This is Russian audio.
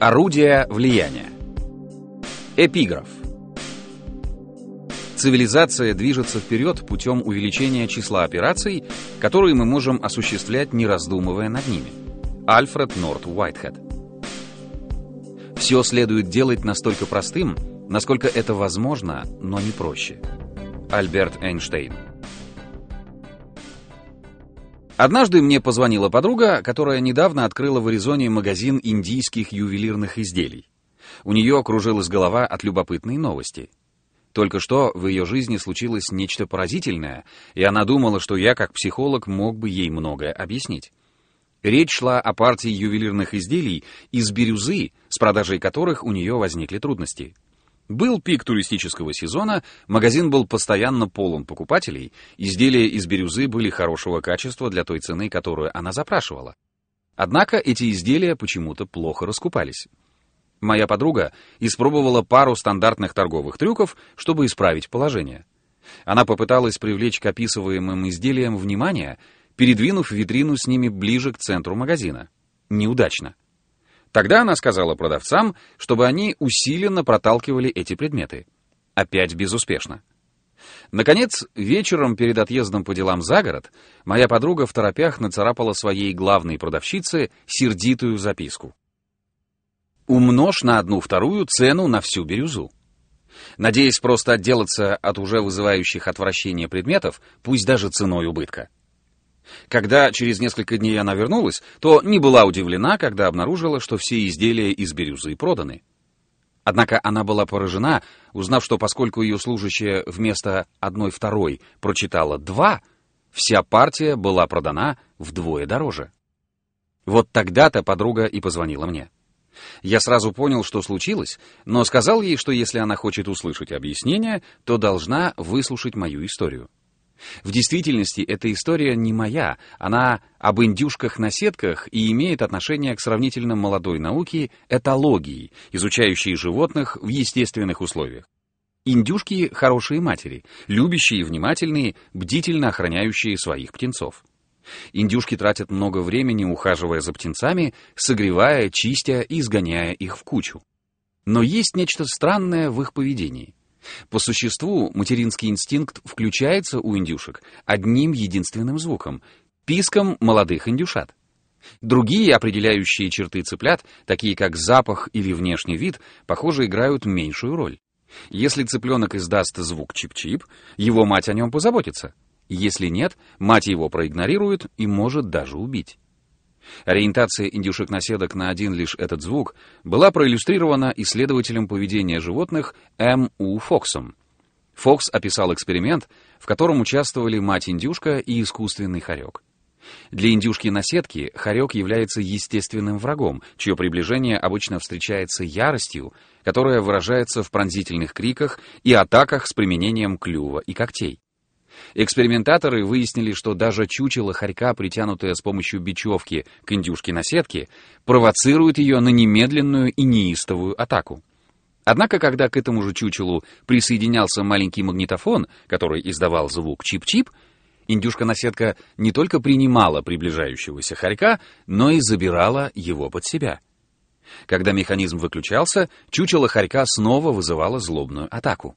Орудия влияния. Эпиграф. Цивилизация движется вперед путем увеличения числа операций, которые мы можем осуществлять, не раздумывая над ними. Альфред Норт Уайтхед. Все следует делать настолько простым, насколько это возможно, но не проще. Альберт Эйнштейн. Однажды мне позвонила подруга, которая недавно открыла в Аризоне магазин индийских ювелирных изделий. У нее окружилась голова от любопытной новости. Только что в ее жизни случилось нечто поразительное, и она думала, что я, как психолог, мог бы ей многое объяснить. Речь шла о партии ювелирных изделий из бирюзы, с продажей которых у нее возникли трудности. Был пик туристического сезона, магазин был постоянно полон покупателей, изделия из бирюзы были хорошего качества для той цены, которую она запрашивала. Однако эти изделия почему-то плохо раскупались. Моя подруга испробовала пару стандартных торговых трюков, чтобы исправить положение. Она попыталась привлечь к описываемым изделиям внимание, передвинув витрину с ними ближе к центру магазина. Неудачно. Тогда она сказала продавцам, чтобы они усиленно проталкивали эти предметы. Опять безуспешно. Наконец, вечером перед отъездом по делам за город, моя подруга в торопях нацарапала своей главной продавщице сердитую записку. «Умножь на одну вторую цену на всю бирюзу». Надеясь просто отделаться от уже вызывающих отвращение предметов, пусть даже ценой убытка. Когда через несколько дней она вернулась, то не была удивлена, когда обнаружила, что все изделия из бирюзы проданы. Однако она была поражена, узнав, что поскольку ее служащая вместо одной второй прочитала два, вся партия была продана вдвое дороже. Вот тогда-то подруга и позвонила мне. Я сразу понял, что случилось, но сказал ей, что если она хочет услышать объяснение, то должна выслушать мою историю. В действительности эта история не моя, она об индюшках-наседках и имеет отношение к сравнительно молодой науке этологии, изучающей животных в естественных условиях. Индюшки — хорошие матери, любящие и внимательные, бдительно охраняющие своих птенцов. Индюшки тратят много времени, ухаживая за птенцами, согревая, чистя и изгоняя их в кучу. Но есть нечто странное в их поведении — по существу материнский инстинкт включается у индюшек одним единственным звуком — писком молодых индюшат. Другие определяющие черты цыплят, такие как запах или внешний вид, похоже, играют меньшую роль. Если цыпленок издаст звук чип-чип, его мать о нем позаботится. Если нет, мать его проигнорирует и может даже убить. Ориентация индюшек-наседок на один лишь этот звук была проиллюстрирована исследователем поведения животных М. У. Фоксом. Фокс описал эксперимент, в котором участвовали мать-индюшка и искусственный хорек. Для индюшки-наседки хорек является естественным врагом, чье приближение обычно встречается яростью, которая выражается в пронзительных криках и атаках с применением клюва и когтей. Экспериментаторы выяснили, что даже чучело хорька, притянутое с помощью бечевки к индюшке на сетке, провоцирует ее на немедленную и неистовую атаку. Однако, когда к этому же чучелу присоединялся маленький магнитофон, который издавал звук чип-чип, индюшка-наседка не только принимала приближающегося хорька, но и забирала его под себя. Когда механизм выключался, чучело хорька снова вызывало злобную атаку.